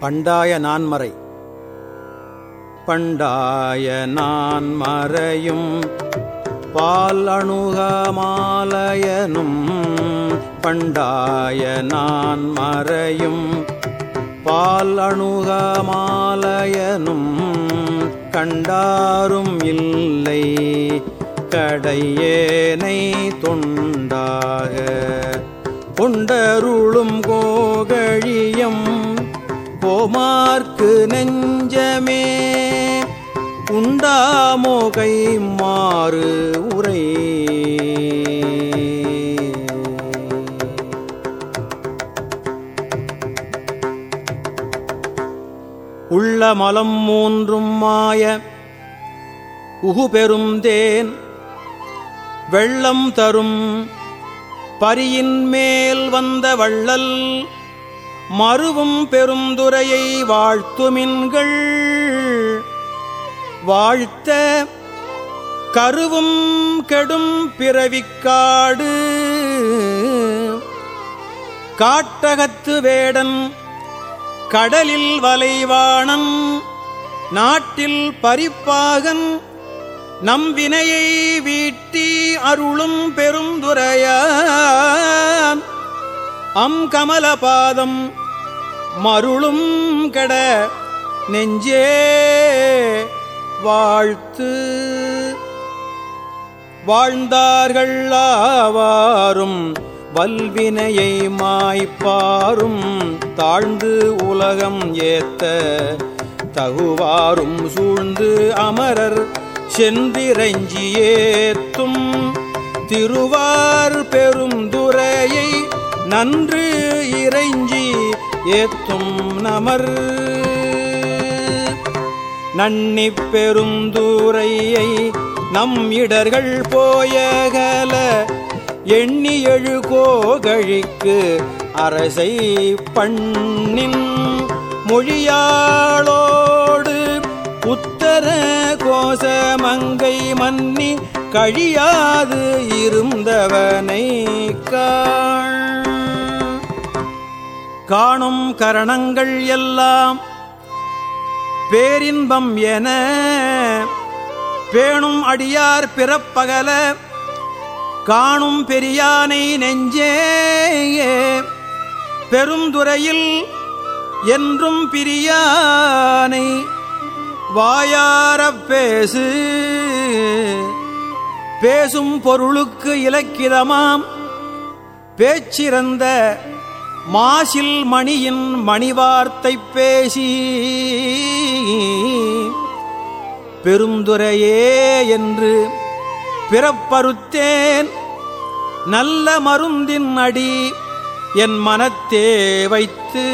பண்டாய நான்மறை. பண்டாய நான்மறையும் பால் அணுகமாலயனும் பண்டாய நான்மறையும் பால் அணுகமாலயனும் கண்டாரும் இல்லை கடையேனை தொண்டாக. கொண்டருளும் கோகழியம் கோமார்க்கு நெஞ்சமே உண்டாமோகை மாறு உரை. உள்ள மலம் மூன்றும் மாய உகுபெரும் தேன். வெள்ளம் தரும் பரியின் மேல் வந்த வள்ளல் மறுவும் பெருந்துரையை வாழ்த்துமின்கள். வாழ்த்த கருவும் கெடும் பிறவிக்காடு. காட்டகத்து வேடன் கடலில் வலைவாணன். நாட்டில் பரிப்பாகன் நம்பினையை வீட்டி அருளும் பெருந்துரையான் அம் கமலபாதம் மருளும் கட நெஞ்சே வாழ்த்து. வாழ்ந்தார்கள் ஆவாரும் வல்வினையை மாய்ப்பாரும் தாழ்ந்து உலகம் ஏத்த தகுவாரும் சூழ்ந்து அமரர் சென்றிரஞ்சி ஏத்தும் திருவார் பெருந்துரையை நன்று இறைஞ்சி ஏத்தும் நமர். நன்னி பெருந்தூரையை நம் இடர்கள் போயகல. எண்ணி எழு கோகழிக்கு அரசை பண்ணின். மொழியாளோடு உத்தர கோசமங்கை மன்னி கழியாது இருந்தவனை கா காணும் கரணங்கள் எல்லாம் பேரின்பம் என. பேணும் அடியார் பிறப்பகல. காணும் பெரியானை நெஞ்சே. பெருந்துறையில் என்றும் பிரியானை. வாயாரப் பேசு. பேசும் பொருளுக்கு இலக்கிதமாம். பேச்சிறந்த மாசில் மணியின் மணிவார்த்தை பேசி பெருந்துரையே என்று பிறப்பறுத்தேன். நல்ல மருந்தின் அடி என் மனத்தே வைத்து